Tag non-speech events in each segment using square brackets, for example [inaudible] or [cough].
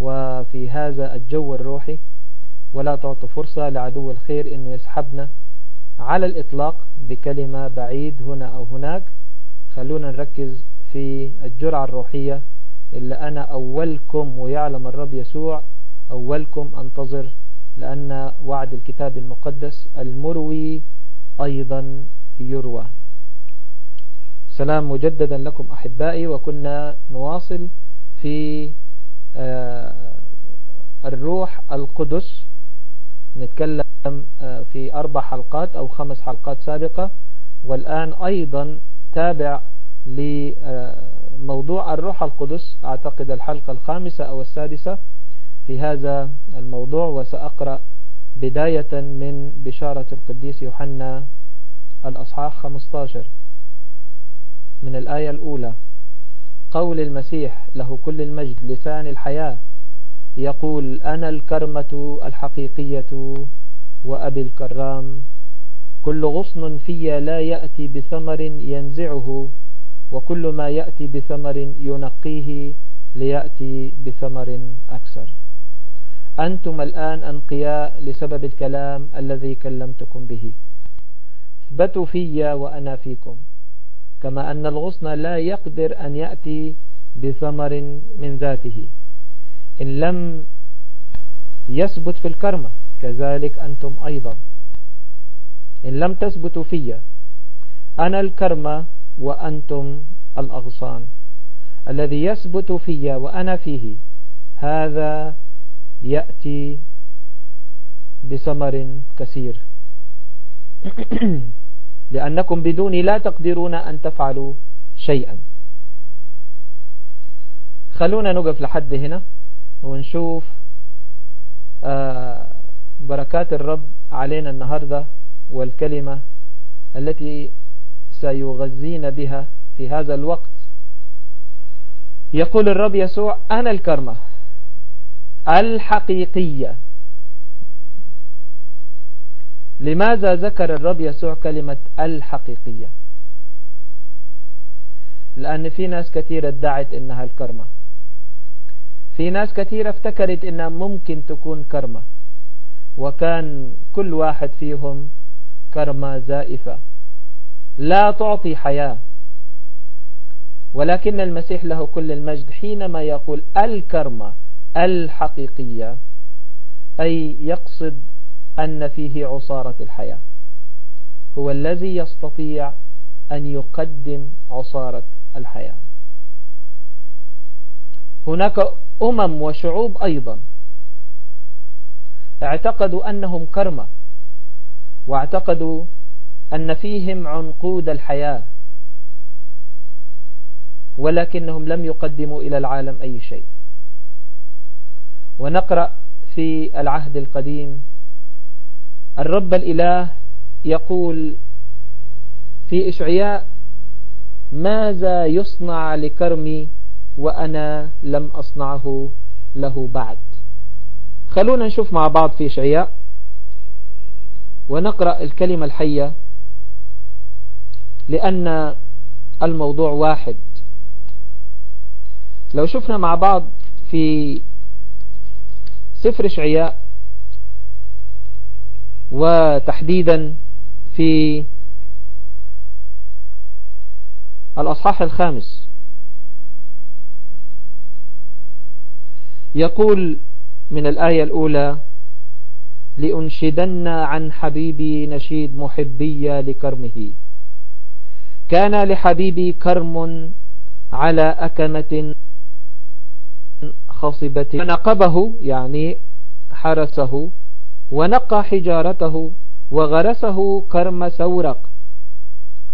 وفي هذا الجو الروحي ولا تعطوا فرصة لعدو الخير إنه يسحبنا على الإطلاق بكلمة بعيد هنا أو هناك. خلونا نركز في الجرعة الروحية اللي أنا أولكم ويعلم الرب يسوع أولكم أنتظر لأن وعد الكتاب المقدس المروي أيضا يروى. سلام مجددا لكم أحبائي وكنا نواصل في الروح القدس نتكلم في أربع حلقات أو خمس حلقات سابقة. والآن أيضا تابع لموضوع الروح القدس أعتقد الحلقة الخامسة أو السادسة في هذا الموضوع. وسأقرأ بداية من بشارة القديس يوحنا الأصحاح 15 من الآية الأولى. قول المسيح له كل المجد لسان الحياة يقول أنا الكرمة الحقيقية وأبي الكرام. كل غصن في لا يأتي بثمر ينزعه وكل ما يأتي بثمر ينقيه ليأتي بثمر أكثر. أنتم الآن أنقياء لسبب الكلام الذي كلمتكم به. اثبتوا في وأنا فيكم. كما أن الغصن لا يقدر أن يأتي بثمر من ذاته. إن لم يثبت في الكرمة كذلك أنتم أيضا. إن لم تثبتوا في أنا الكرمة وأنتم الأغصان. الذي يثبت في وأنا فيه هذا يأتي بثمر كثير. [clears throat] لأنكم بدوني لا تقدرون أن تفعلوا شيئا. خلونا نقف لحد هنا ونشوف بركات الرب علينا النهاردة والكلمة التي سيغذينا بها في هذا الوقت. يقول الرب يسوع أنا الكرمة الحقيقية. لماذا ذكر الرب يسوع كلمة الحقيقية؟ لأن في ناس كثيرة ادعت إنها الكرمة. في ناس كثيرة افتكرت إنها ممكن تكون كرمة. وكان كل واحد فيهم كرمة زائفة. لا تعطي حياة. ولكن المسيح له كل المجد حينما يقول الكرمة الحقيقية أي يقصد أن فيه عصارة الحياة. هو الذي يستطيع أن يقدم عصارة الحياة. هناك أمم وشعوب أيضا اعتقدوا أنهم كرمة واعتقدوا أن فيهم عنقود الحياة ولكنهم لم يقدموا إلى العالم أي شيء. ونقرأ في العهد القديم الرب الإله يقول في إشعياء ماذا يصنع لكرمي وأنا لم أصنعه له بعد؟ خلونا نشوف مع بعض في إشعياء ونقرأ الكلمة الحية لأن الموضوع واحد. لو شفنا مع بعض في سفر إشعياء وتحديدا في الأصحاح الخامس. يقول من الآية الأولى لأنشدن عن حبيبي نشيد محبي لكرمه. كان لحبيبي كرم على أكمة خصبة. فنقبه يعني حرسه. ونقى حجارته وغرسه كرم سورق.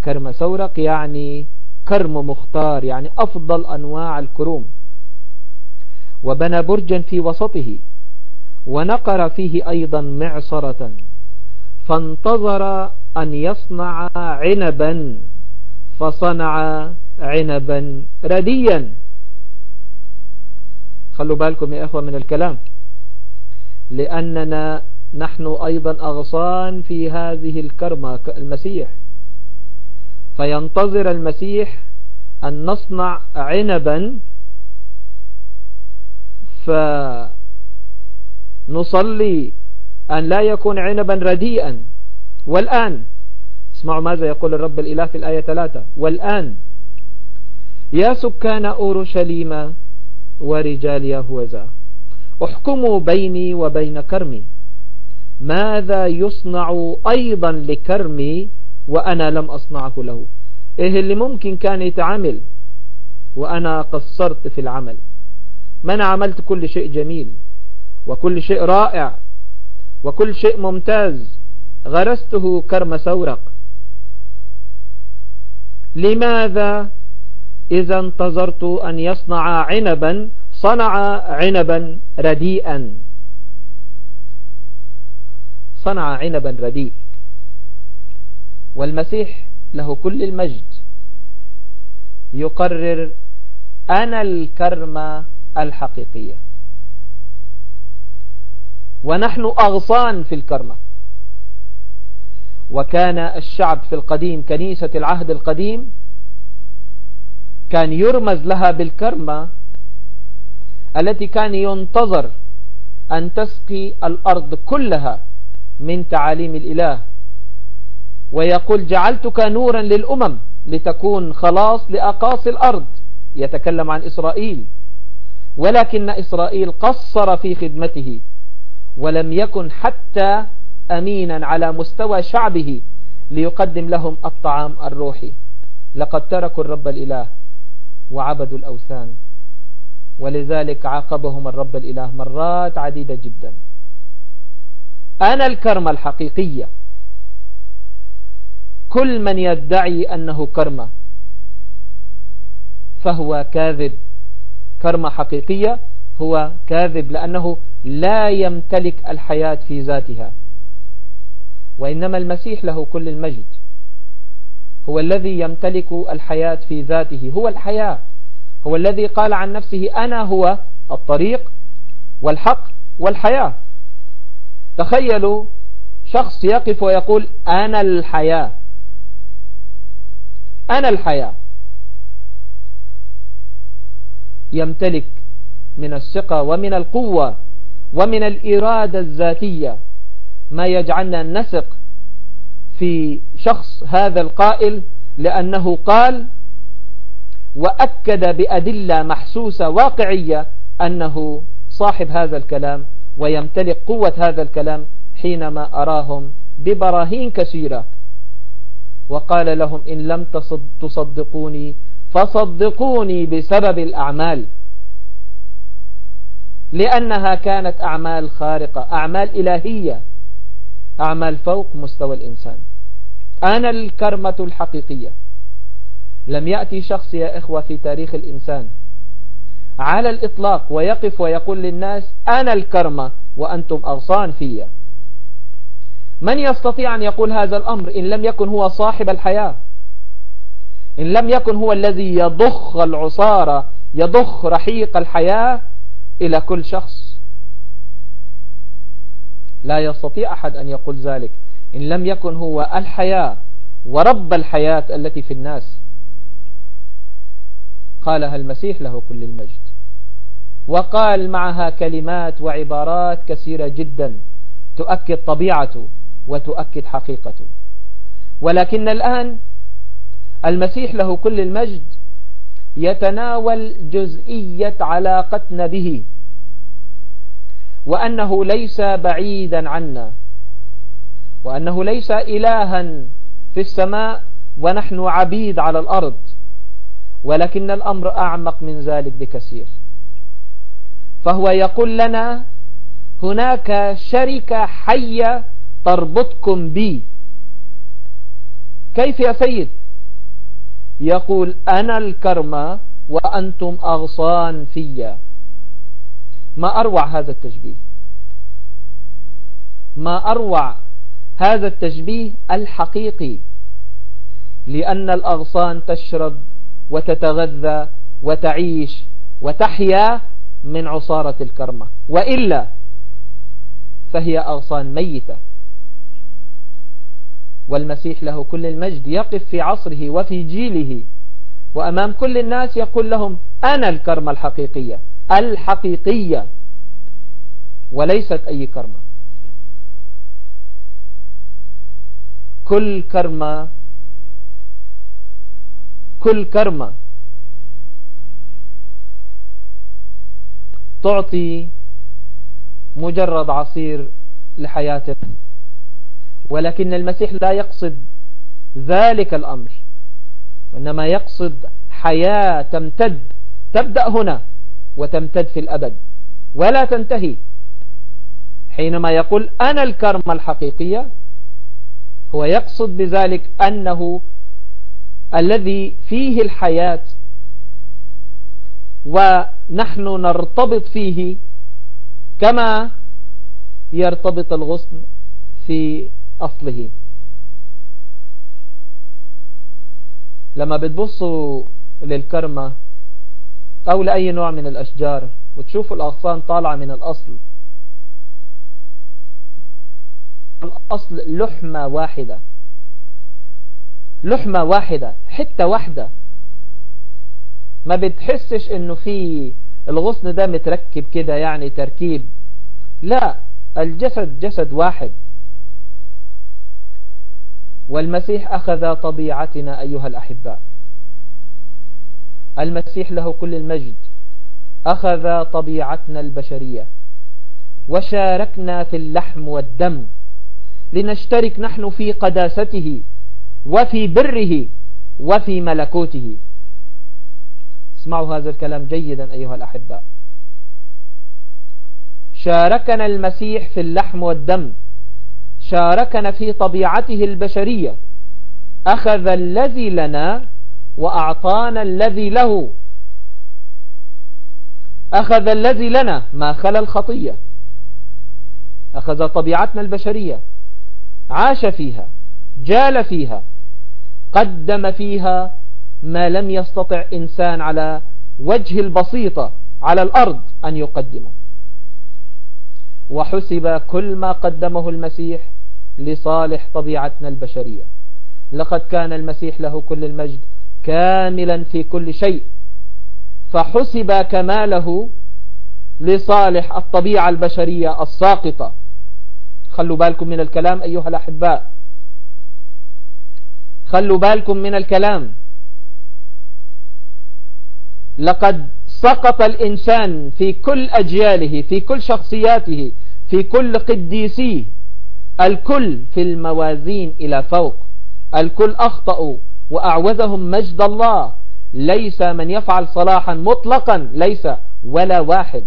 كرم سورق يعني كرم مختار يعني أفضل أنواع الكروم. وبنى برجا في وسطه ونقر فيه أيضا معصرة. فانتظر أن يصنع عنبا فصنع عنبا رديا. خلوا بالكم يا أخوة من الكلام لأننا نحن أيضا أغصان في هذه الكرمة المسيح. فينتظر المسيح أن نصنع عنبا فنصلي أن لا يكون عنبا رديئا. والآن اسمعوا ماذا يقول الرب الإله في الآية 3 والآن يا سكان أورشليم ورجال يهوذا أحكموا بيني وبين كرمي. ماذا يصنع أيضا لكرمي وأنا لم أصنعه له؟ إيه اللي ممكن كان يتعمل وأنا قصرت في العمل؟ ما أنا عملت كل شيء جميل وكل شيء رائع وكل شيء ممتاز. غرسته كرم سورق. لماذا إذا انتظرت أن يصنع عنبا صنع عنبا رديئا؟ صنع عنبا رديء. والمسيح له كل المجد. يقرر أنا الكرمة الحقيقية. ونحن أغصان في الكرمة. وكان الشعب في القديم كنيسة العهد القديم كان يرمز لها بالكرمة التي كان ينتظر أن تسقي الأرض كلها. من تعاليم الإله. ويقول جعلتك نورا للأمم لتكون خلاص لأقاصي الأرض. يتكلم عن إسرائيل. ولكن إسرائيل قصر في خدمته ولم يكن حتى أمينا على مستوى شعبه ليقدم لهم الطعام الروحي. لقد تركوا الرب الإله وعبدوا الأوثان. ولذلك عاقبهم الرب الإله مرات عديدة جدا. أنا الكرمة الحقيقية. كل من يدعي أنه كرمة فهو كاذب. كرمة حقيقية هو كاذب لأنه لا يمتلك الحياة في ذاتها. وإنما المسيح له كل المجد. هو الذي يمتلك الحياة في ذاته. هو الحياة. هو الذي قال عن نفسه أنا هو الطريق والحق والحياة. تخيلوا شخص يقف ويقول أنا الحياة. أنا الحياة. يمتلك من الثقة ومن القوة ومن الإرادة الذاتية ما يجعلنا نثق في شخص هذا القائل لأنه قال وأكد بأدلة محسوسة واقعية أنه صاحب هذا الكلام. ويمتلك قوة هذا الكلام حينما أراهم ببراهين كثيرة. وقال لهم إن لم تصدقوني فصدقوني بسبب الأعمال. لأنها كانت أعمال خارقة أعمال إلهية أعمال فوق مستوى الإنسان. أنا الكرمة الحقيقية. لم يأتي شخص يا إخوة في تاريخ الإنسان على الإطلاق ويقف ويقول للناس أنا الكرمة وأنتم أغصان فيا. من يستطيع أن يقول هذا الأمر إن لم يكن هو صاحب الحياة؟ إن لم يكن هو الذي يضخ العصارة يضخ رحيق الحياة إلى كل شخص؟ لا يستطيع أحد أن يقول ذلك. إن لم يكن هو الحياة ورب الحياة التي في الناس. قالها المسيح له كل المجد؟ وقال معها كلمات وعبارات كثيرة جدا. تؤكد طبيعته وتؤكد حقيقته. ولكن الآن المسيح له كل المجد يتناول جزئية علاقتنا به وأنه ليس بعيدا عنا وأنه ليس إلها في السماء ونحن عبيد على الأرض ولكن الأمر أعمق من ذلك بكثير. فهو يقول لنا هناك شركة حية تربطكم بي. كيف يا سيد؟ يقول أنا الكرمة وأنتم أغصان فيا. ما أروع هذا التشبيه؟ ما أروع هذا التشبيه الحقيقي لأن الأغصان تشرب وتتغذى وتعيش وتحيا من عصارة الكرمة. وإلا فهي أغصان ميتة. والمسيح له كل المجد يقف في عصره وفي جيله. وأمام كل الناس يقول لهم أنا الكرمة الحقيقية. الحقيقية. وليست أي كرمة. كل كرمة. كل كرمة. تعطي مجرد عصير لحياته ولكن المسيح لا يقصد ذلك الأمر وإنما يقصد حياة تمتد تبدأ هنا وتمتد في الأبد ولا تنتهي. حينما يقول أنا الكرمة الحقيقية هو يقصد بذلك أنه الذي فيه الحياة ونحن نرتبط فيه كما يرتبط الغصن في أصله. لما بتبصوا للكرمة أو لأي نوع من الأشجار وتشوفوا الأغصان طالعة من الأصل. الأصل لحمة واحدة. لحمة واحدة حتة واحدة. ما بتحسش إنه في الغصن ده متركب كده يعني تركيب. لا الجسد جسد واحد. والمسيح أخذ طبيعتنا أيها الأحباء. المسيح له كل المجد. أخذ طبيعتنا البشرية. وشاركنا في اللحم والدم. لنشترك نحن في قداسته وفي بره وفي ملكوته. اسمعوا هذا الكلام جيدا أيها الأحباء شاركنا المسيح في اللحم والدم. شاركنا في طبيعته البشرية. أخذ الذي لنا وأعطانا الذي له. أخذ الذي لنا ما خلا الخطية. أخذ طبيعتنا البشرية. عاش فيها جال فيها قدم فيها ما لم يستطع إنسان على وجه البسيطة على الأرض أن يقدمه. وحسب كل ما قدمه المسيح لصالح طبيعتنا البشرية. لقد كان المسيح له كل المجد كاملا في كل شيء. فحسب كماله لصالح الطبيعة البشرية الساقطة. خلوا بالكم من الكلام أيها الأحباء. خلوا بالكم من الكلام. لقد سقط الإنسان في كل أجياله في كل شخصياته في كل قديسيه. الكل في الموازين إلى فوق. الكل أخطأوا وأعوذهم مجد الله. ليس من يفعل صلاحا مطلقا ليس ولا واحد.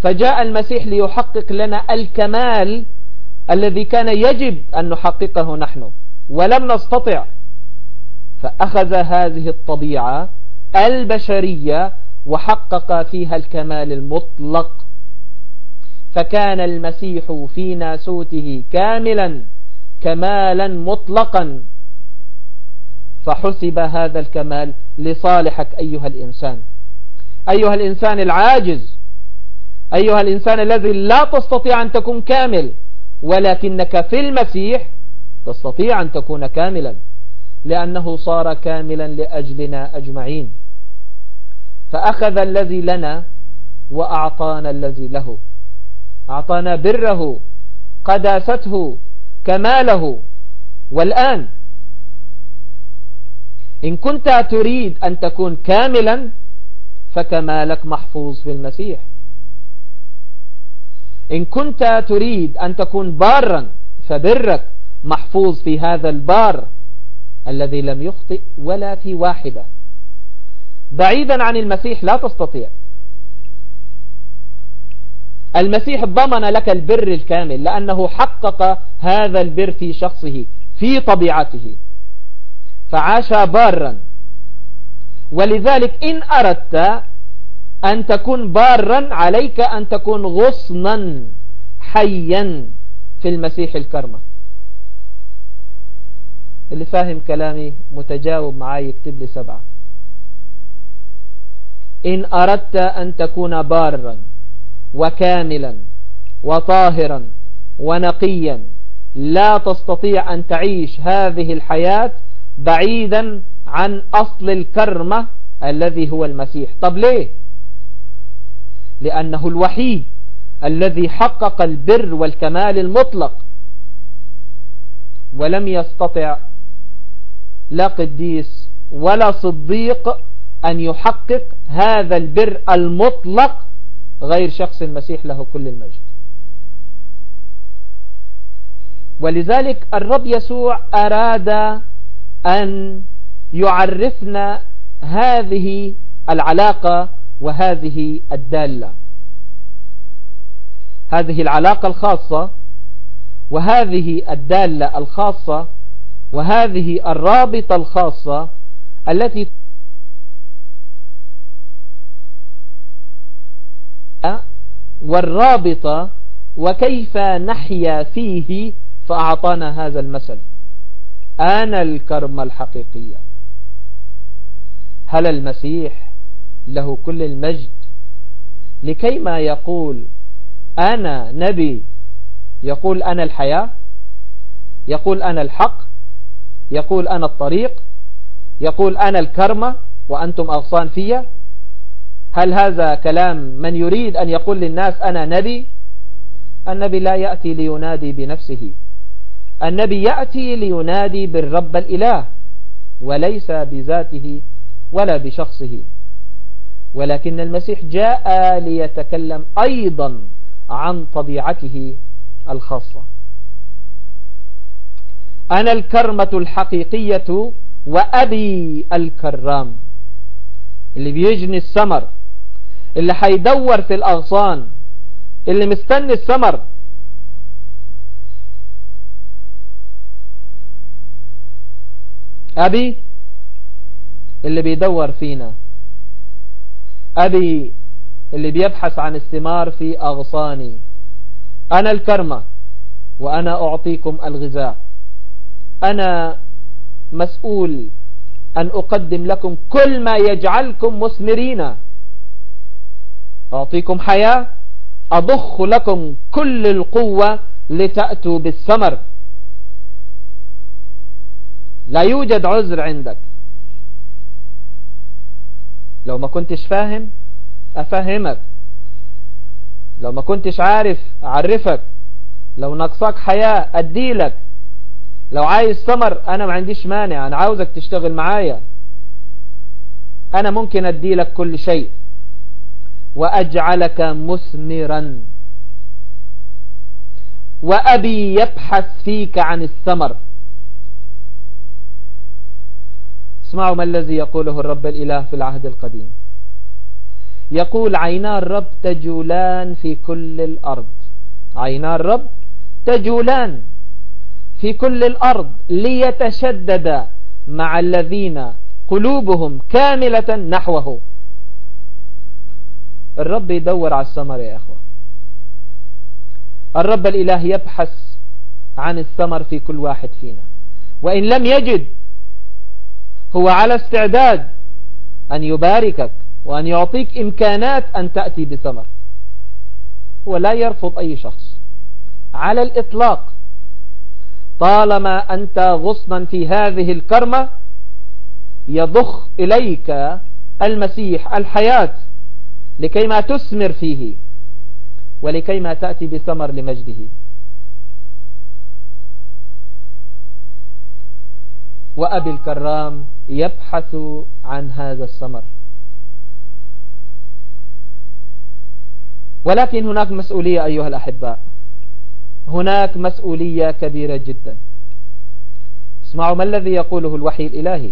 فجاء المسيح ليحقق لنا الكمال الذي كان يجب أن نحققه نحن ولم نستطع. فأخذ هذه الطبيعة البشرية وحقق فيها الكمال المطلق. فكان المسيح في ناسوته كاملا كمالا مطلقا. فحسب هذا الكمال لصالحك أيها الإنسان. أيها الإنسان العاجز. أيها الإنسان الذي لا تستطيع أن تكون كامل ولكنك في المسيح تستطيع أن تكون كاملا. لأنه صار كاملا لأجلنا أجمعين. فأخذ الذي لنا وأعطانا الذي له. أعطانا بره قداسته كماله. والآن إن كنت تريد أن تكون كاملا فكمالك محفوظ في المسيح. إن كنت تريد أن تكون بارا فبرك محفوظ في هذا البار. الذي لم يخطئ ولا في واحدة. بعيدا عن المسيح لا تستطيع. المسيح ضمن لك البر الكامل لأنه حقق هذا البر في شخصه في طبيعته. فعاش بارا. ولذلك إن أردت أن تكون بارا عليك أن تكون غصنا حيا في المسيح الكرمة. اللي فاهم كلامي متجاوب معي يكتب لي سبعة. إن أردت أن تكون بارا وكاملا وطاهرا ونقيا لا تستطيع أن تعيش هذه الحياة بعيدا عن أصل الكرمة الذي هو المسيح. طب ليه؟ لأنه الوحيد الذي حقق البر والكمال المطلق ولم يستطع لا قديس ولا صديق أن يحقق هذا البر المطلق غير شخص المسيح له كل المجد. ولذلك الرب يسوع أراد أن يعرفنا هذه العلاقة وهذه الدالة. هذه العلاقة الخاصة وهذه الدالة الخاصة وهذه الرابطة الخاصة التي والرابطة وكيف نحيا فيه فأعطانا هذا المثل. أنا الكرمة الحقيقية. هل المسيح له كل المجد؟ لكي ما يقول أنا نبي يقول أنا الحياة؟ يقول أنا الحق؟ يقول أنا الطريق يقول أنا الكرمة وأنتم أغصان فيا هل هذا كلام من يريد أن يقول للناس أنا نبي؟ النبي لا يأتي لينادي بنفسه. النبي يأتي لينادي بالرب الإله وليس بذاته ولا بشخصه. ولكن المسيح جاء ليتكلم أيضا عن طبيعته الخاصة. أنا الكرمة الحقيقية وأبي الكرام. اللي بيجني السمر اللي حيدور في الأغصان اللي مستني السمر. أبي اللي بيدور فينا. أبي اللي بيبحث عن الثمار في أغصاني. أنا الكرمة وأنا أعطيكم الغذاء. أنا مسؤول أن أقدم لكم كل ما يجعلكم مثمرين أعطيكم حياة أضخ لكم كل القوة لتأتوا بالثمر. لا يوجد عذر عندك. لو ما كنتش فاهم أفهمك. لو ما كنتش عارف أعرفك. لو نقصك حياة أديلك. لو عايز ثمر أنا ما عنديش مانع أنا عاوزك تشتغل معايا. أنا ممكن أديلك كل شيء. وأجعلك مثمرا. وأبي يبحث فيك عن الثمر. اسمعوا ما الذي يقوله الرب الإله في العهد القديم. يقول عينا الرب تجولان في كل الأرض. عينا الرب تجولان. في كل الأرض ليتشدد مع الذين قلوبهم كاملة نحوه. الرب يدور على الثمر يا أخوة. الرب الإله يبحث عن الثمر في كل واحد فينا. وإن لم يجد هو على استعداد أن يباركك وأن يعطيك إمكانات أن تأتي بثمر. هو لا يرفض أي شخص. على الإطلاق طالما أنت غصنا في هذه الكرمة يضخ إليك المسيح الحياة لكي ما تثمر فيه ولكي ما تأتي بثمر لمجده. وأبي الكرام يبحث عن هذا الثمر. ولكن هناك مسؤولية أيها الأحباء. هناك مسؤولية كبيرة جدا. اسمعوا ما الذي يقوله الوحي الإلهي.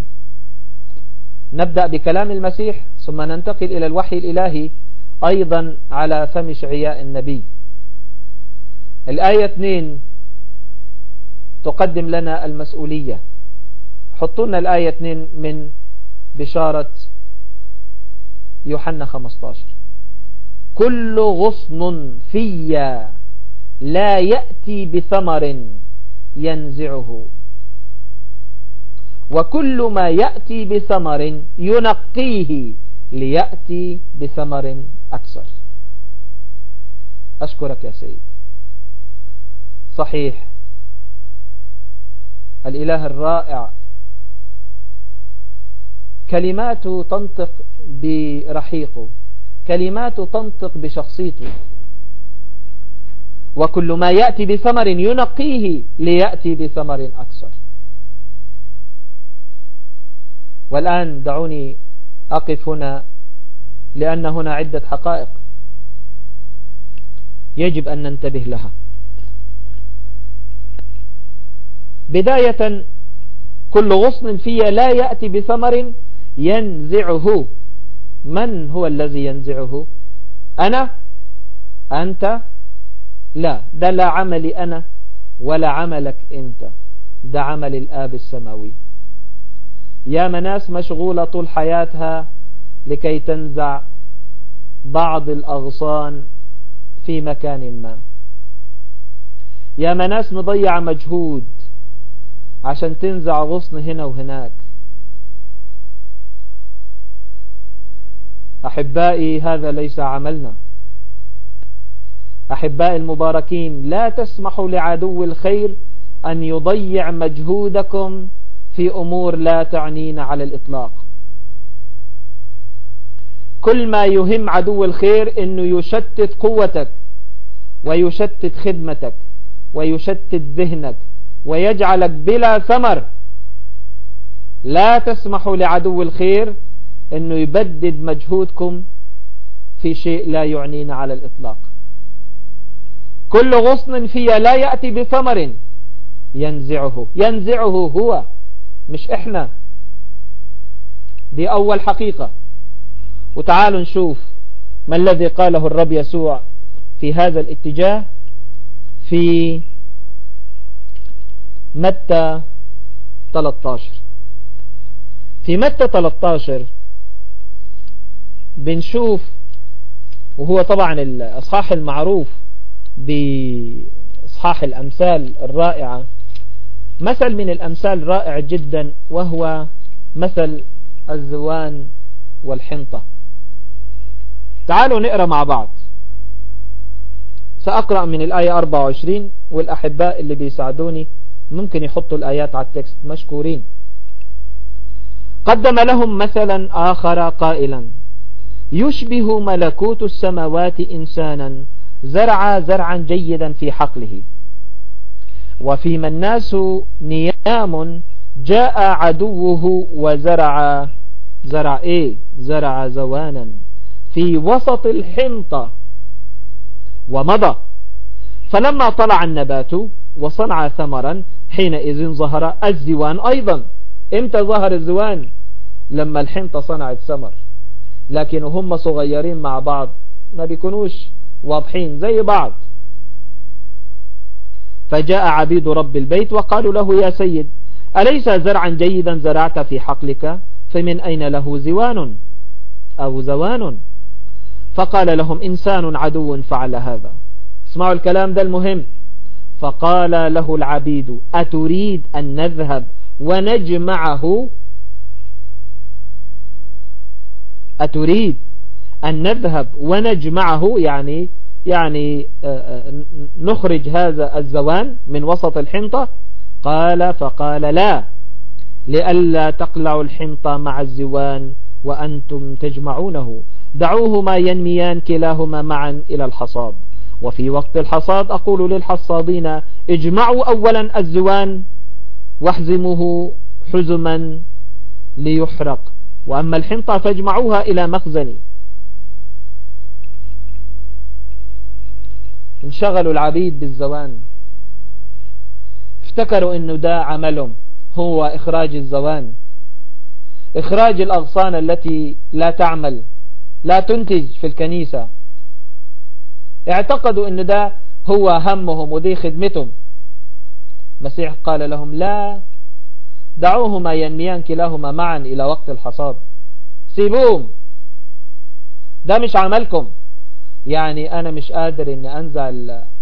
نبدأ بكلام المسيح ثم ننتقل إلى الوحي الإلهي أيضا على فم شعياء النبي. الآية 2 تقدم لنا المسؤولية. حطوا لنا الآية 2 من بشارة يوحنا 15 كل غصن في لا يأتي بثمر ينزعه. وكل ما يأتي بثمر ينقيه ليأتي بثمر أكثر. أشكرك يا سيد. صحيح. الإله الرائع. كلماته تنطق برحيقه. كلماته تنطق بشخصيته. وكل ما يأتي بثمر ينقيه ليأتي بثمر أكثر. والآن دعوني أقف هنا لأن هنا عدة حقائق يجب أن ننتبه لها. بداية كل غصن في لا يأتي بثمر ينزعه. من هو الذي ينزعه؟ أنا أنت لا ده لا عملي أنا ولا عملك أنت. ده عمل الآب السماوي. يا مناس مشغولة طول حياتها لكي تنزع بعض الأغصان في مكان ما. يا مناس مضيع مجهود عشان تنزع غصن هنا وهناك. أحبائي هذا ليس عملنا. أحبائي المباركين لا تسمحوا لعدو الخير أن يضيع مجهودكم في أمور لا تعنينا على الإطلاق. كل ما يهم عدو الخير أنه يشتت قوتك ويشتت خدمتك ويشتت ذهنك ويجعلك بلا ثمر. لا تسمحوا لعدو الخير أنه يبدد مجهودكم في شيء لا يعنينا على الإطلاق. كل غصن فيها لا يأتي بثمر ينزعه. ينزعه هو مش إحنا. دي أول حقيقة. وتعالوا نشوف ما الذي قاله الرب يسوع في هذا الاتجاه في متى 13 في متى 13 بنشوف وهو طبعا الأصحاح المعروف بإصحاح الأمثال الرائعة. مثل من الأمثال رائع جدا وهو مثل الزوان والحنطة. تعالوا نقرأ مع بعض. سأقرأ من الآية 24 والأحباء اللي بيساعدوني ممكن يحطوا الآيات على التكست. مشكورين. قدم لهم مثلا آخر قائلا يشبه ملكوت السماوات إنسانا زرع زرعا جيدا في حقله. وفيما الناس نيام جاء عدوه وزرع زرع إيه؟ زرع زوانا في وسط الحنطة ومضى. فلما طلع النبات وصنع ثمرا حينئذ ظهر الزوان أيضا. إمتى ظهر الزوان؟ لما الحنطة صنعت ثمر. لكن هم صغيرين مع بعض ما بيكونوش واضحين زي بعض. فجاء عبيد رب البيت وقالوا له يا سيد أليس زرعا جيدا زرعت في حقلك؟ فمن أين له زوان أو زوان؟ فقال لهم إنسان عدو فعل هذا. اسمعوا الكلام ده المهم. فقال له العبيد أتريد أن نذهب ونجمعه؟ أتريد أن نذهب ونجمعه يعني يعني آه، آه، نخرج هذا الزوان من وسط الحنطة؟ قال فقال لا لئلا تقلعوا الحنطة مع الزوان وأنتم تجمعونه. دعوهما ينميان كلاهما معا إلى الحصاد. وفي وقت الحصاد أقول للحصادين اجمعوا أولا الزوان واحزموه حزما ليحرق. وأما الحنطة فاجمعوها إلى مخزن. انشغلوا العبيد بالزوان. افتكروا إنه ده عملهم هو إخراج الزوان. إخراج الأغصان التي لا تعمل لا تنتج في الكنيسة. اعتقدوا ان ده هو همهم ودي خدمتهم. مسيح قال لهم لا دعوهما ينميان كلاهما معا إلى وقت الحصاد. سيبوهم. ده مش عملكم. يعني أنا مش قادر إن أنزع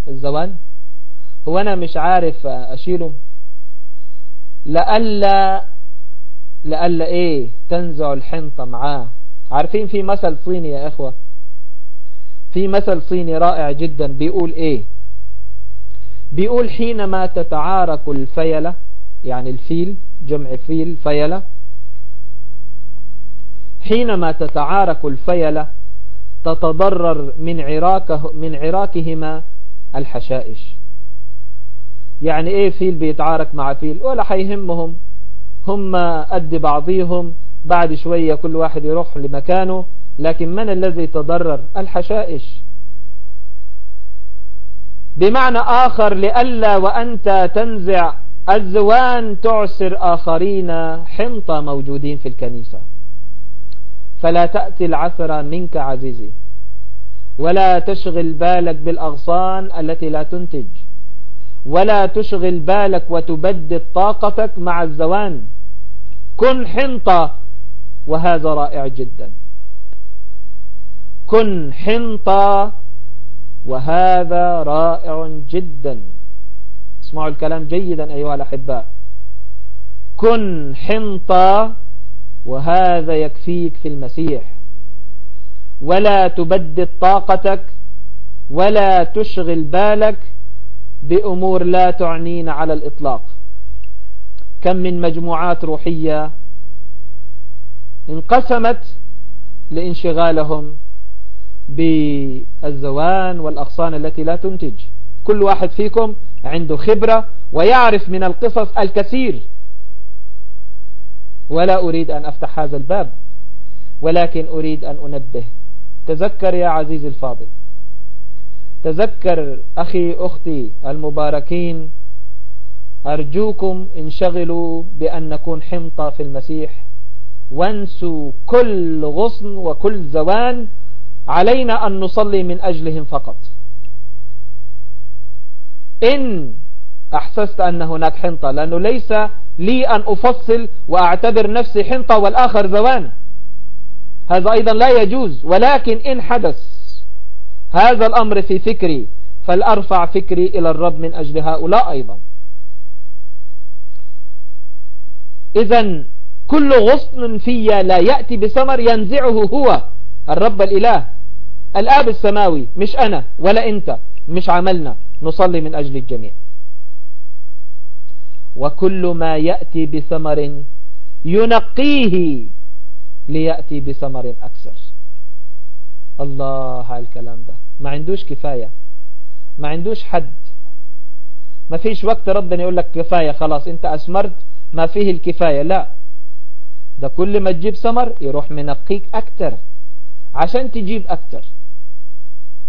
الزوان. هو أنا مش عارف أشيله. لألا لألا إيه تنزع الحنطة معاه. عارفين في مثل صيني يا إخوة؟ في مثل صيني رائع جدا. بيقول إيه؟ بيقول حينما تتعارك الفيلة يعني الفيل جمع فيل فيلة. حينما تتعارك الفيلة تتضرر من عراكه من عراكهما الحشائش. يعني إيه فيل بيتعارك مع فيل؟ ولا حيهمهم هم قد بعضيهم. بعد شوية كل واحد يروح لمكانه. لكن من الذي تضرر؟ الحشائش. بمعنى آخر لألا وأنت تنزع الزوان تعسر آخرين حنطة موجودين في الكنيسة. فلا تأتي العثرة منك عزيزي. ولا تشغل بالك بالأغصان التي لا تنتج. ولا تشغل بالك وتبدد طاقتك مع الزوان. كن حنطة وهذا رائع جدا. كن حنطة وهذا رائع جدا. اسمعوا الكلام جيدا أيها الأحباء. كن حنطة وهذا يكفيك في المسيح. ولا تبدد طاقتك ولا تشغل بالك بأمور لا تعنين على الإطلاق. كم من مجموعات روحية انقسمت لانشغالهم بالزوان والأغصان التي لا تنتج. كل واحد فيكم عنده خبرة ويعرف من القصص الكثير ولا أريد أن أفتح هذا الباب ولكن أريد أن أنبه. تذكر يا عزيزي الفاضل. تذكر أخي أختي المباركين أرجوكم انشغلوا بأن نكون حمطة في المسيح. وانسوا كل غصن وكل زوان علينا أن نصلي من أجلهم فقط. إن أحسست أن هناك حنطة. لأنه ليس لي أن أفصل وأعتبر نفسي حنطة والآخر زوان. هذا أيضا لا يجوز. ولكن إن حدث هذا الأمر في فكري فلأرفع فكري إلى الرب من أجل هؤلاء أيضا. إذا كل غصن في لا يأتي بثمر ينزعه هو الرب الإله. الآب السماوي مش أنا ولا أنت مش عملنا. نصلي من أجل الجميع. وكل ما يأتي بثمر ينقيه ليأتي بثمر أكثر. الله على الكلام ده. ما عندوش كفاية. ما عندوش حد. ما فيش وقت ربنا يقول لك كفاية خلاص انت أسمرت ما فيه الكفاية. لا. ده كل ما تجيب ثمر يروح منقيك أكتر عشان تجيب أكتر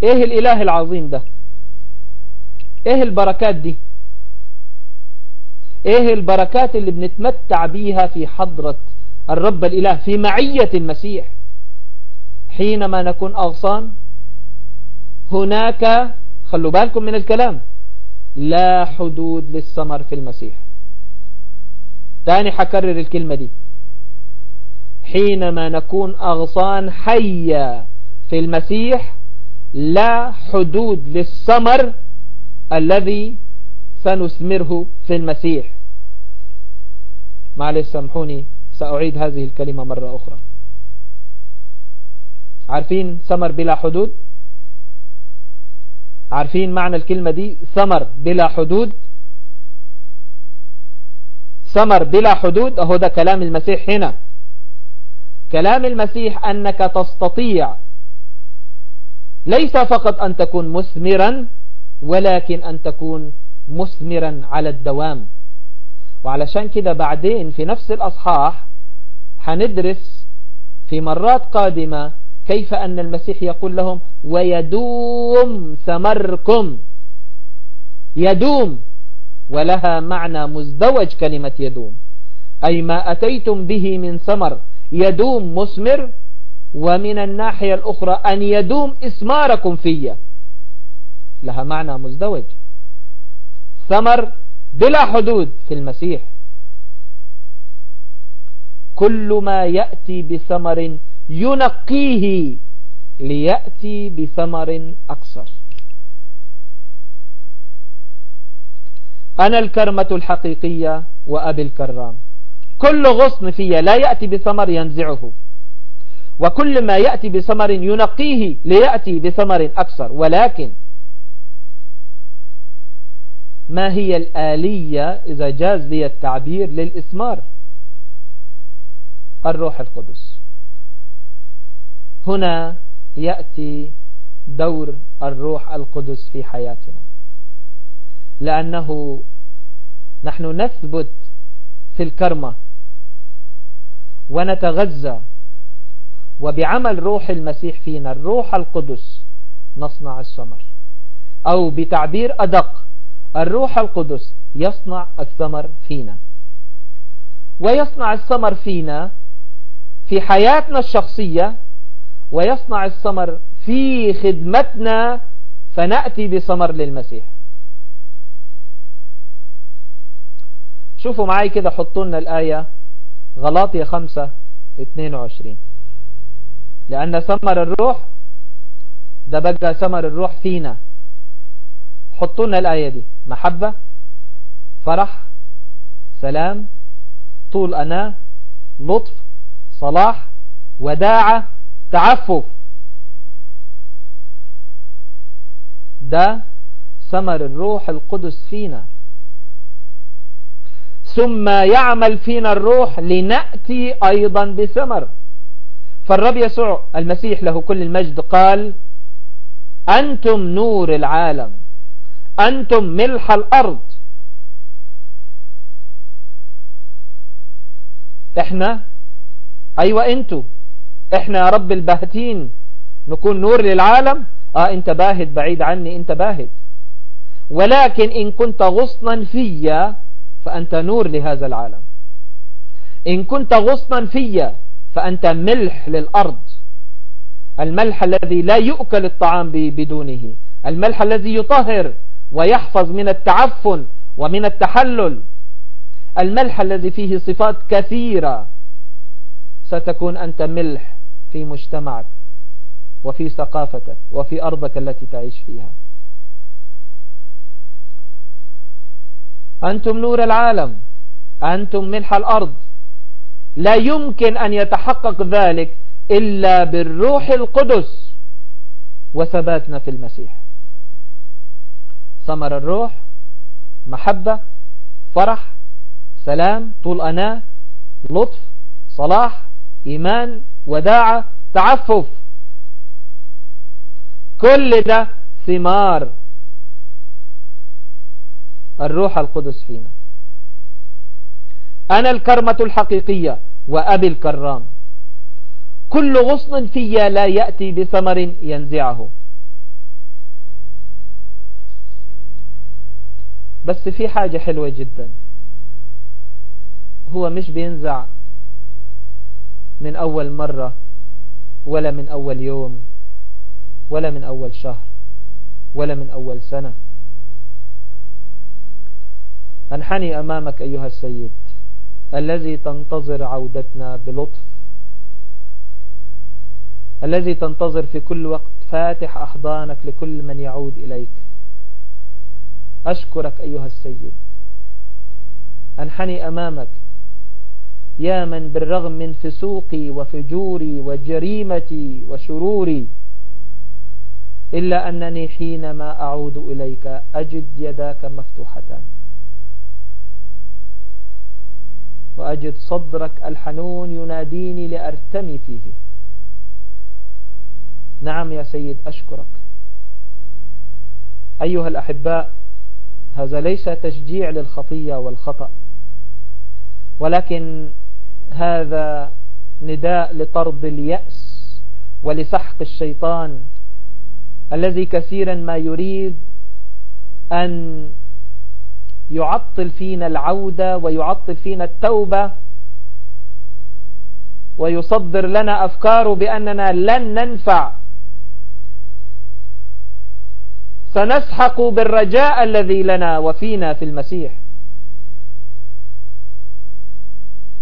إيه الإله العظيم ده؟ إيه البركات دي؟ إيه البركات اللي بنتمتع بيها في حضرة الرب الإله في معية المسيح؟ حينما نكون أغصان هناك خلوا بالكم من الكلام لا حدود للثمر في المسيح. تاني حكرر الكلمة دي. حينما نكون أغصان حية في المسيح لا حدود للثمر الذي سنثمره في المسيح. معلش سامحوني سأعيد هذه الكلمة مرة أخرى. عارفين ثمر بلا حدود؟ عارفين معنى الكلمة دي؟ ثمر بلا حدود؟ ثمر بلا حدود أهو ده كلام المسيح هنا. كلام المسيح أنك تستطيع ليس فقط أن تكون مثمرا ولكن أن تكون مثمرا على الدوام. وعلشان كده بعدين في نفس الأصحاح هندرس في مرات قادمة كيف أن المسيح يقول لهم ويدوم ثمركم. يدوم ولها معنى مزدوج كلمة يدوم. أي ما أتيتم به من ثمر يدوم مثمر ومن الناحية الأخرى أن يدوم إثماركم فيا. لها معنى مزدوج. ثمر بلا حدود في المسيح. كل ما يأتي بثمر ينقيه ليأتي بثمر أكثر أنا الكرمة الحقيقية وأبي الكرام. كل غصن فيها لا يأتي بثمر ينزعه. وكل ما يأتي بثمر ينقيه ليأتي بثمر أكثر ولكن ما هي الآلية إذا جاز لي التعبير للإثمار؟ الروح القدس. هنا يأتي دور الروح القدس في حياتنا. لأنه نحن نثبت في الكرمة ونتغذى وبعمل روح المسيح فينا الروح القدس نصنع الثمر أو بتعبير أدق الروح القدس يصنع الثمر فينا. ويصنع الثمر فينا في حياتنا الشخصية ويصنع الثمر في خدمتنا فنأتي بثمر للمسيح. شوفوا معي كده حطوا لنا الآية غلاطية خمسة اتنين وعشرين. لأن ثمر الروح ده بقى ثمر الروح فينا. حطوا لنا الآية دي. محبة فرح سلام طول أنا لطف صلاح وداعة تعفف. ده ثمر الروح القدس فينا. ثم يعمل فينا الروح لنأتي أيضا بثمر. فالرب يسوع المسيح له كل المجد قال أنتم نور العالم. أنتم ملح الأرض. إحنا أيوه أنتوا إحنا يا رب الباهتين. نكون نور للعالم. آه أنت باهت بعيد عني أنت باهت. ولكن إن كنت غصنا فيا فأنت نور لهذا العالم. إن كنت غصنا فيا فأنت ملح للأرض. الملح الذي لا يؤكل الطعام بدونه. الملح الذي يطهر. ويحفظ من التعفن ومن التحلل. الملح الذي فيه صفات كثيرة. ستكون أنت ملح في مجتمعك وفي ثقافتك وفي أرضك التي تعيش فيها. أنتم نور العالم. أنتم ملح الأرض. لا يمكن أن يتحقق ذلك إلا بالروح القدس وثباتنا في المسيح. ثمر الروح محبة فرح سلام طول أنا لطف صلاح إيمان وداعة تعفف. كل ده ثمار الروح القدس فينا. أنا الكرمة الحقيقية وأبي الكرام. كل غصن في لا يأتي بثمر ينزعه. بس في حاجة حلوة جدا. هو مش بينزع من أول مرة ولا من أول يوم ولا من أول شهر ولا من أول سنة. أنحني أمامك أيها السيد الذي تنتظر عودتنا بلطف الذي تنتظر في كل وقت فاتح أحضانك لكل من يعود إليك. أشكرك أيها السيد. أنحني أمامك يا من بالرغم من فسوقي وفجوري وجريمتي وشروري إلا أنني حينما أعود إليك أجد يداك مفتوحتان. وأجد صدرك الحنون يناديني لأرتمي فيه. نعم يا سيد أشكرك. أيها الأحباء هذا ليس تشجيع للخطية والخطأ ولكن هذا نداء لطرد اليأس ولسحق الشيطان الذي كثيرا ما يريد أن يعطل فينا العودة ويعطل فينا التوبة ويصدر لنا أفكاره بأننا لن ننفع سنسحق بالرجاء الذي لنا وفينا في المسيح.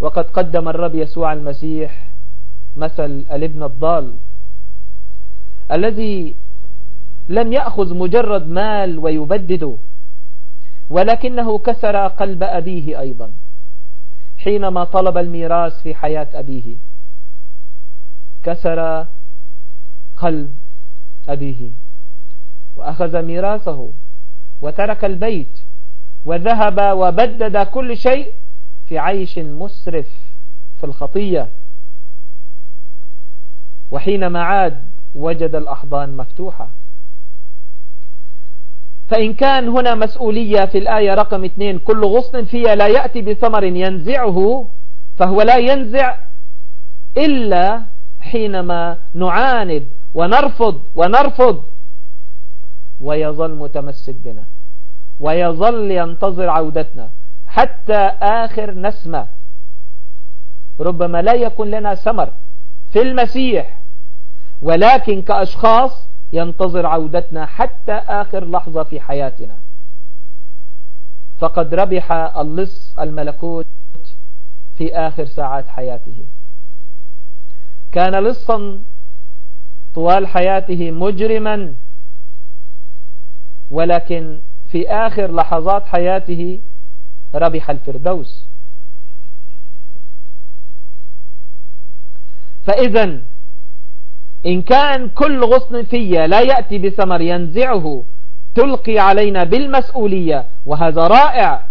وقد قدم الرب يسوع المسيح مثل الابن الضال الذي لم يأخذ مجرد مال ويبدده ولكنه كسر قلب أبيه أيضا حينما طلب الميراث في حياة أبيه. كسر قلب أبيه. وأخذ ميراثه وترك البيت وذهب وبدد كل شيء في عيش مسرف في الخطية. وحينما عاد وجد الأحضان مفتوحة. فإن كان هنا مسؤولية في الآية رقم اثنين كل غصن فيها لا يأتي بثمر ينزعه فهو لا ينزع إلا حينما نعاند ونرفض ونرفض ويظل متمسك بنا. ويظل ينتظر عودتنا. حتى آخر نسمة. ربما لا يكون لنا سمر في المسيح. ولكن كأشخاص ينتظر عودتنا حتى آخر لحظة في حياتنا. فقد ربح اللص الملكوت في آخر ساعات حياته. كان لصا طوال حياته مجرما ولكن في آخر لحظات حياته ربح الفردوس. فإذا إن كان كل غصن فيا لا يأتي بثمر ينزعه تلقي علينا بالمسؤولية. وهذا رائع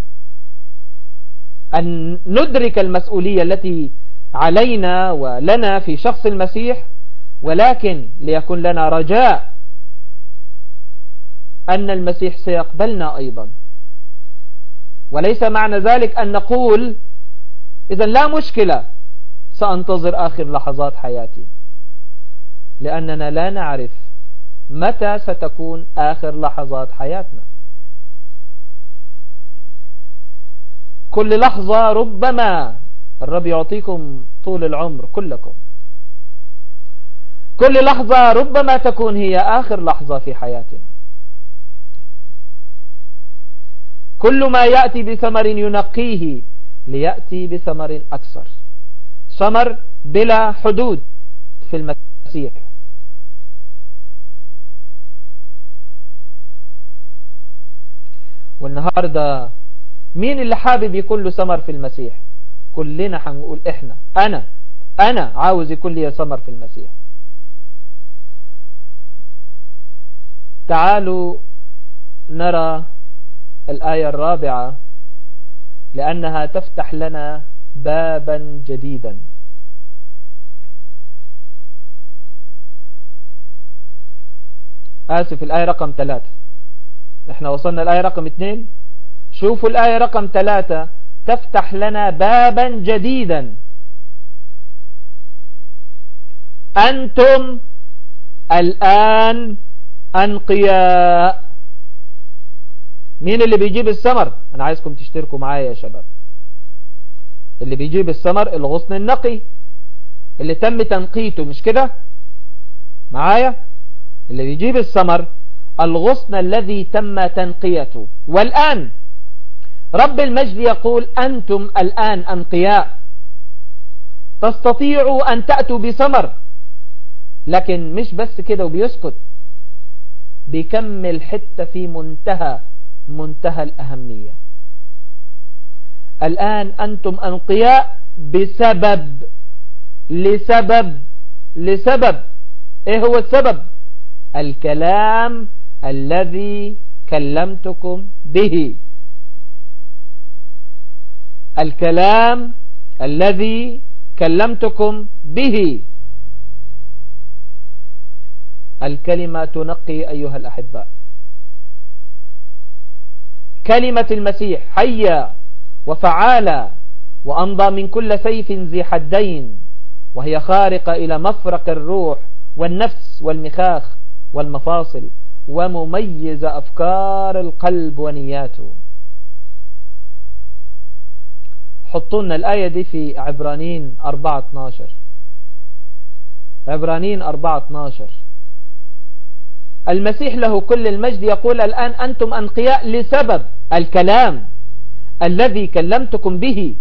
أن ندرك المسؤولية التي علينا ولنا في شخص المسيح ولكن ليكن لنا رجاء. أن المسيح سيقبلنا أيضا. وليس معنى ذلك أن نقول إذا لا مشكلة سأنتظر آخر لحظات حياتي. لأننا لا نعرف متى ستكون آخر لحظات حياتنا. كل لحظة ربما الرب يعطيكم طول العمر كلكم. كل لحظة ربما تكون هي آخر لحظة في حياتنا. كل ما يأتي بثمر ينقيه ليأتي بثمر أكثر. ثمر بلا حدود في المسيح. والنهاردة مين اللي حابب يكون له ثمر في المسيح؟ كلنا هنقول إحنا. أنا. أنا عاوز يكون لي ثمر في المسيح. تعالوا نرى الآية الرابعة لأنها تفتح لنا بابا جديدا. آسف الآية رقم ثلاثة. إحنا وصلنا الآية رقم اثنين. شوفوا الآية رقم ثلاثة تفتح لنا بابا جديدا. أنتم الآن أنقياء. مين اللي بيجيب الثمر؟ أنا عايزكم تشتركوا معايا يا شباب. اللي بيجيب الثمر الغصن النقي اللي تم تنقيته مش كده؟ معايا؟ اللي بيجيب الثمر الغصن الذي تم تنقيته. والآن رب المجد يقول أنتم الآن أنقياء. تستطيعوا أن تأتوا بثمر لكن مش بس كده وبيسكت. بيكمل حتة في منتهى منتهى الأهمية. الآن أنتم أنقياء بسبب لسبب لسبب. إيه هو السبب؟ الكلام الذي كلمتكم به. الكلام الذي كلمتكم به. الكلمة تنقي أيها الأحباء. كلمة المسيح حية وفعالة وأمضى من كل سيف ذي حدين وهي خارقة إلى مفرق الروح والنفس والمخاخ والمفاصل ومميزة أفكار القلب ونياته. حطوا لنا الآية دي في عبرانين 4 12 عبرانين 4 12 المسيح له كل المجد يقول الآن أنتم أنقياء لسبب الكلام الذي كلمتكم به.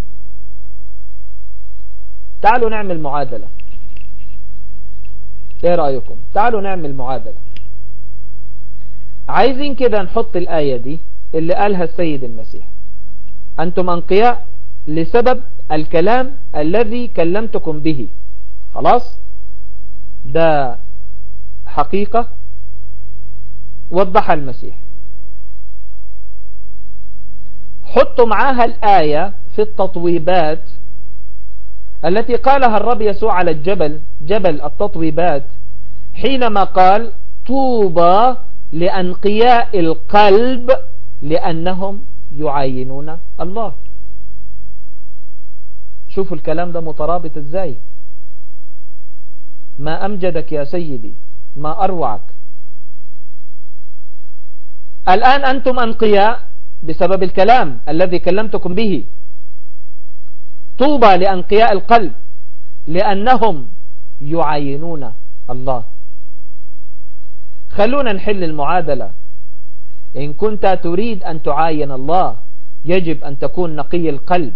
تعالوا نعمل معادلة. إيه رأيكم؟ تعالوا نعمل معادلة. عايزين كده نحط الآية دي اللي قالها السيد المسيح. أنتم أنقياء لسبب الكلام الذي كلمتكم به. خلاص؟ ده حقيقة وضحها المسيح. حطوا معاها الآية في التطويبات التي قالها الرب يسوع على الجبل جبل التطويبات حينما قال طوبى لأنقياء القلب لأنهم يعاينون الله. شوفوا الكلام ده مترابط إزاي؟ ما أمجدك يا سيدي ما أروعك الآن أنتم أنقياء بسبب الكلام الذي كلمتكم به. طوبى لأنقياء القلب لأنهم يعاينون الله. خلونا نحل المعادلة. إن كنت تريد أن تعاين الله يجب أن تكون نقي القلب.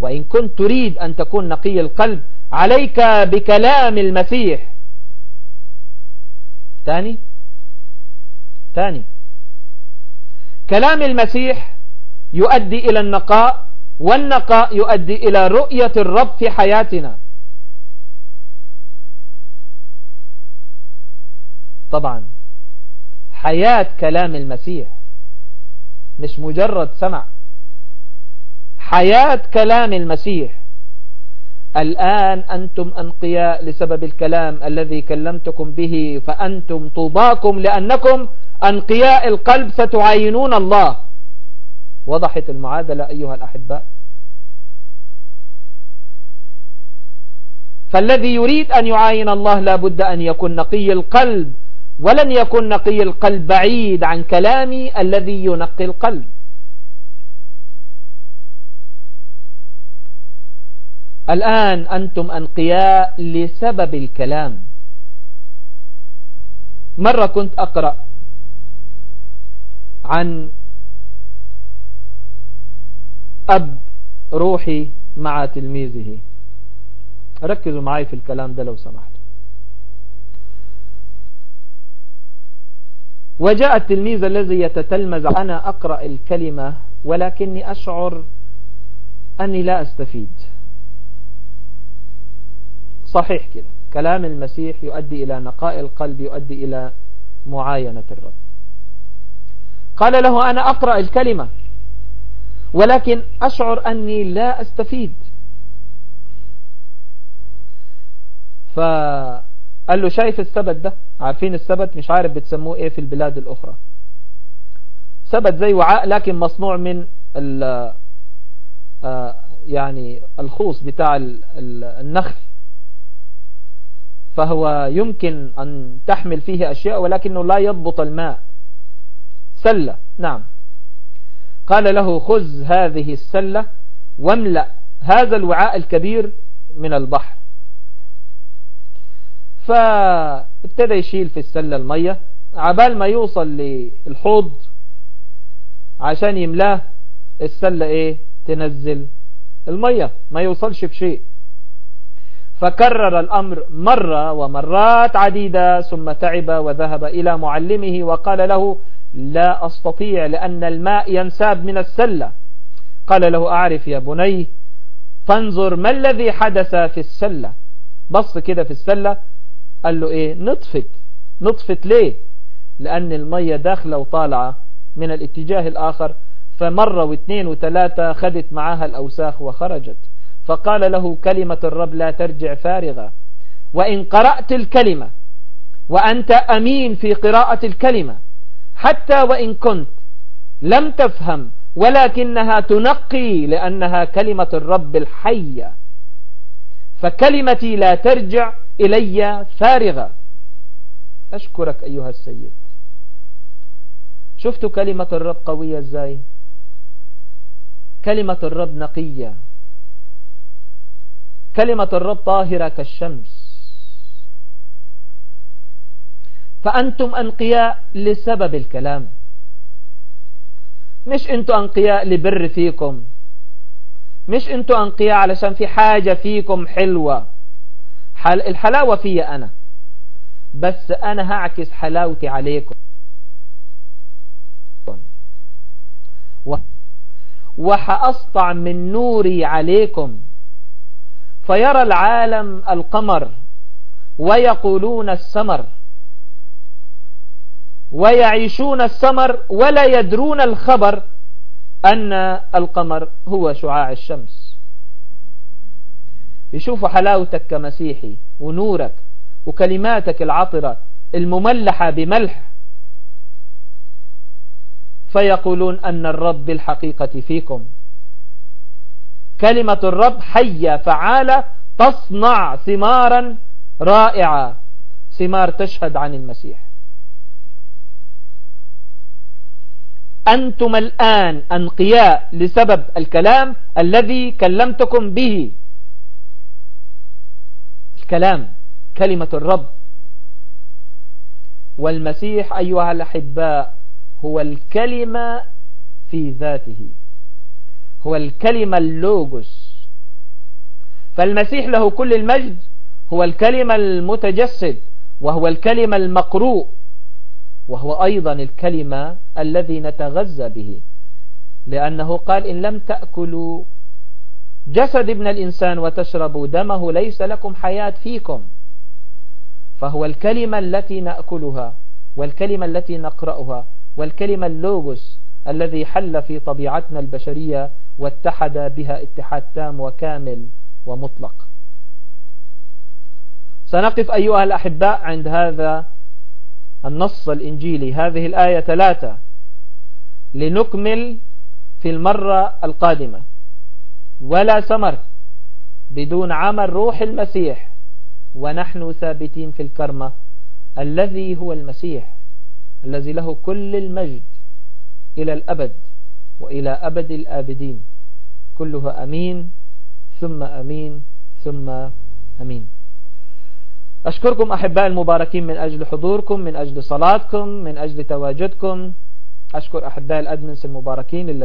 وإن كنت تريد أن تكون نقي القلب عليك بكلام المسيح. تاني؟ تاني. كلام المسيح يؤدي إلى النقاء والنقاء يؤدي إلى رؤية الرب في حياتنا. طبعا حياة كلام المسيح مش مجرد سمع. حياة كلام المسيح الآن أنتم أنقياء لسبب الكلام الذي كلمتكم به فأنتم طوباكم لأنكم أنقياء القلب ستعاينون الله. وضحت المعادلة أيها الأحباء فالذي يريد أن يعاين الله لابد أن يكون نقي القلب ولن يكون نقي القلب بعيد عن كلامي الذي ينقي القلب. الآن أنتم أنقياء لسبب الكلام. مرة كنت أقرأ عن أب روحي مع تلميذه. ركزوا معي في الكلام ده لو سمحتوا. وجاء التلميذ الذي يتتلمذ أنا أقرأ الكلمة ولكني أشعر أني لا أستفيد. صحيح كده. كلام المسيح يؤدي إلى نقاء القلب يؤدي إلى معاينة الرب. قال له أنا أقرأ الكلمة ولكن أشعر أني لا أستفيد. فقال له شايف السبت ده؟ عارفين السبت؟ مش عارف بتسموه إيه في البلاد الأخرى. سبت زي وعاء لكن مصنوع من آه، يعني الخوص بتاع النخل. فهو يمكن أن تحمل فيه أشياء ولكنه لا يضبط الماء. سلة نعم. قال له خذ هذه السلة واملأ هذا الوعاء الكبير من البحر. فابتدى يشيل في السلة المية. عبال ما يوصل للحوض عشان يملاه السلة إيه؟ تنزل المية. ما يوصلش بشيء. فكرر الأمر مرة ومرات عديدة ثم تعب وذهب إلى معلمه وقال له لا أستطيع لأن الماء ينساب من السلة. قال له أعرف يا بني فانظر ما الذي حدث في السلة. بص كده في السلة قال له إيه؟ نطفت. نطفت ليه؟ لأن المية داخلة وطالعة من الاتجاه الآخر فمرة واثنين وثلاثة خدت معاها الأوساخ وخرجت. فقال له كلمة الرب لا ترجع فارغة. وإن قرأت الكلمة وأنت أمين في قراءة الكلمة حتى وإن كنت لم تفهم ولكنها تنقي لأنها كلمة الرب الحية. فكلمتي لا ترجع إلي فارغة. أشكرك أيها السيد. شفت كلمة الرب قوية إزاي؟ كلمة الرب نقية. كلمة الرب طاهرة كالشمس. فأنتم أنقياء لسبب الكلام. مش أنتم أنقياء لبر فيكم. مش أنتم أنقياء علشان في حاجة فيكم حلوة. حل الحلاوة في أنا. بس أنا هعكس حلاوتي عليكم. وحأسطع من نوري عليكم. فيرى العالم القمر ويقولون السمر. ويعيشون السمر ولا يدرون الخبر أن القمر هو شعاع الشمس. يشوفوا حلاوتك كمسيحي ونورك وكلماتك العطرة المملحة بملح. فيقولون أن الرب بالحقيقة فيكم. كلمة الرب حية فعالة تصنع ثمارا رائعة. ثمار تشهد عن المسيح. أنتم الآن أنقياء لسبب الكلام الذي كلمتكم به. الكلام كلمة الرب. والمسيح أيها الأحباء هو الكلمة في ذاته. هو الكلمة اللوجوس. فالمسيح له كل المجد هو الكلمة المتجسد وهو الكلمة المقروء. وهو أيضا الكلمة الذي نتغذى به. لأنه قال إن لم تأكلوا جسد ابن الإنسان وتشربوا دمه ليس لكم حياة فيكم. فهو الكلمة التي نأكلها والكلمة التي نقرأها والكلمة اللوغوس الذي حل في طبيعتنا البشرية واتحد بها اتحاد تام وكامل ومطلق. سنقف أيها الأحباء عند هذا النص الإنجيلي. هذه الآية ثلاثة. لنكمل في المرة القادمة. ولا سمر بدون عمل روح المسيح. ونحن ثابتين في الكرمة. الذي هو المسيح. الذي له كل المجد إلى الأبد وإلى أبد الآبدين. كلها أمين ثم أمين ثم أمين. أشكركم أحباء المباركين من أجل حضوركم من أجل صلاتكم من أجل تواجدكم. أشكر أحباء الأدمنس المباركين اللي